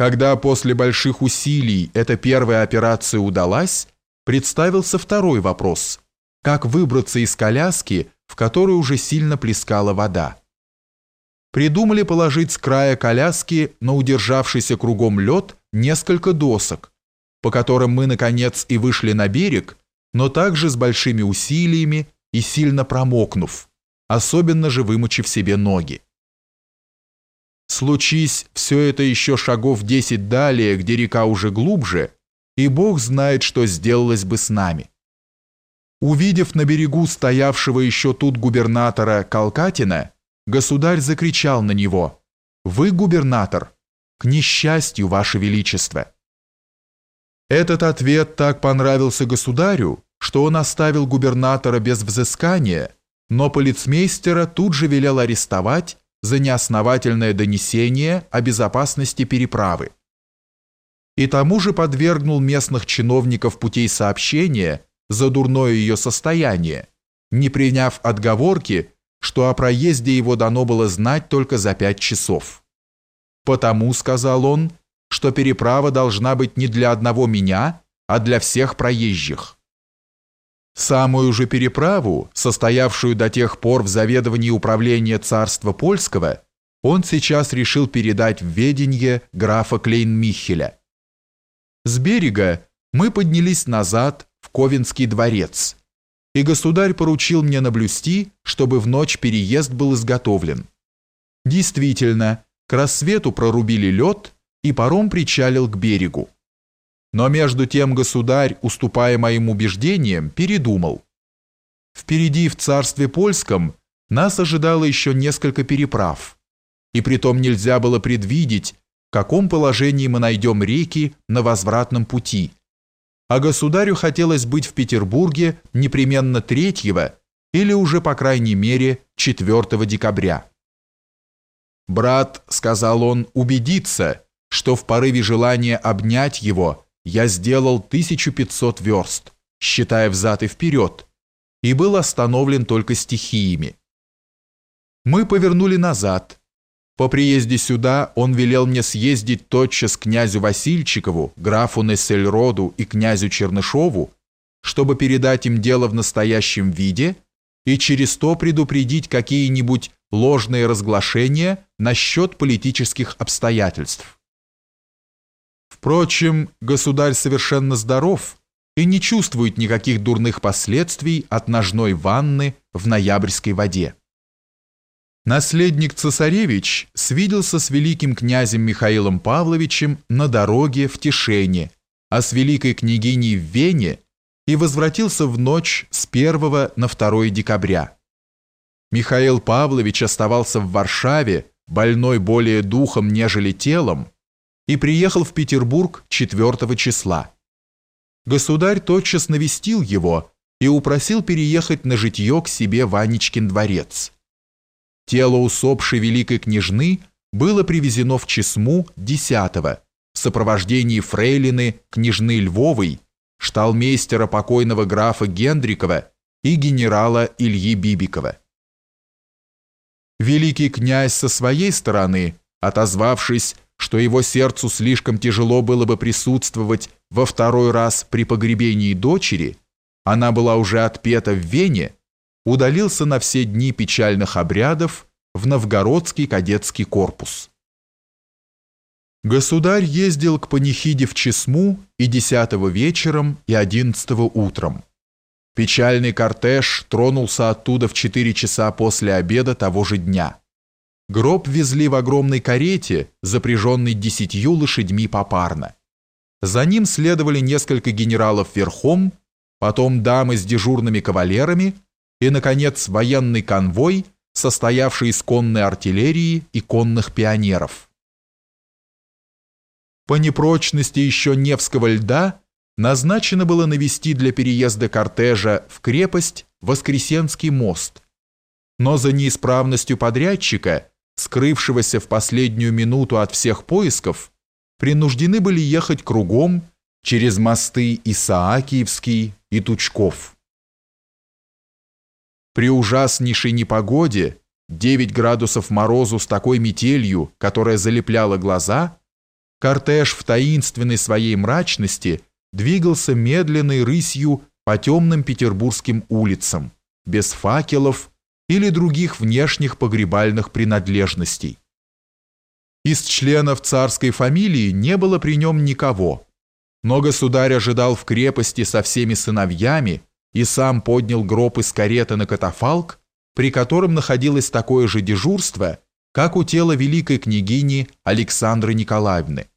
Когда после больших усилий эта первая операция удалась, представился второй вопрос – как выбраться из коляски, в которой уже сильно плескала вода. Придумали положить с края коляски на удержавшийся кругом лед несколько досок, по которым мы, наконец, и вышли на берег, но также с большими усилиями и сильно промокнув, особенно же вымочив себе ноги. Случись все это еще шагов десять далее, где река уже глубже, и Бог знает, что сделалось бы с нами. Увидев на берегу стоявшего еще тут губернатора Калкатина, государь закричал на него «Вы губернатор! К несчастью, Ваше Величество!» Этот ответ так понравился государю, что он оставил губернатора без взыскания, но полицмейстера тут же велел арестовать за неосновательное донесение о безопасности переправы. И тому же подвергнул местных чиновников путей сообщения за дурное ее состояние, не приняв отговорки, что о проезде его дано было знать только за пять часов. «Потому», — сказал он, — «что переправа должна быть не для одного меня, а для всех проезжих». Самую же переправу, состоявшую до тех пор в заведовании управления царства польского, он сейчас решил передать в ведение графа Клейн-Михеля. С берега мы поднялись назад в Ковенский дворец, и государь поручил мне наблюсти, чтобы в ночь переезд был изготовлен. Действительно, к рассвету прорубили лед, и паром причалил к берегу. Но между тем государь, уступая моим убеждениям, передумал. Впереди в царстве польском нас ожидало еще несколько переправ, и притом нельзя было предвидеть, в каком положении мы найдем реки на возвратном пути. А государю хотелось быть в Петербурге непременно третьего или уже, по крайней мере, 4 декабря. «Брат», — сказал он, — «убедиться, что в порыве желания обнять его я сделал 1500 верст, считая взад и вперед, и был остановлен только стихиями. Мы повернули назад. По приезде сюда он велел мне съездить тотчас к князю Васильчикову, графу Нессельроду и князю Чернышову, чтобы передать им дело в настоящем виде и через то предупредить какие-нибудь ложные разглашения насчет политических обстоятельств. Впрочем, государь совершенно здоров и не чувствует никаких дурных последствий от ножной ванны в ноябрьской воде. Наследник цесаревич свиделся с великим князем Михаилом Павловичем на дороге в Тишине, а с великой княгиней в Вене и возвратился в ночь с 1 на 2 декабря. Михаил Павлович оставался в Варшаве, больной более духом, нежели телом, и приехал в Петербург 4 числа. Государь тотчас навестил его и упросил переехать на житье к себе в Анечкин дворец. Тело усопшей великой княжны было привезено в Чесму 10 в сопровождении фрейлины княжны Львовой, шталмейстера покойного графа Гендрикова и генерала Ильи Бибикова. Великий князь со своей стороны, отозвавшись что его сердцу слишком тяжело было бы присутствовать во второй раз при погребении дочери, она была уже отпета в Вене, удалился на все дни печальных обрядов в Новгородский кадетский корпус. Государь ездил к панихиде в Чесму и 10 вечером, и 11 утром. Печальный кортеж тронулся оттуда в 4 часа после обеда того же дня. Гроб везли в огромной карете, запряженной десятью лошадьми попарно. За ним следовали несколько генералов верхом, потом дамы с дежурными кавалерами и, наконец, военный конвой, состоявший из конной артиллерии и конных пионеров. По непрочности еще Невского льда назначено было навести для переезда кортежа в крепость Воскресенский мост, но за неисправностью подрядчика – скрывшегося в последнюю минуту от всех поисков, принуждены были ехать кругом через мосты Исаакиевский и Тучков. При ужаснейшей непогоде, 9 градусов морозу с такой метелью, которая залепляла глаза, кортеж в таинственной своей мрачности двигался медленной рысью по темным петербургским улицам, без факелов или других внешних погребальных принадлежностей. Из членов царской фамилии не было при нем никого, но государь ожидал в крепости со всеми сыновьями и сам поднял гроб из кареты на катафалк, при котором находилось такое же дежурство, как у тела великой княгини Александры Николаевны.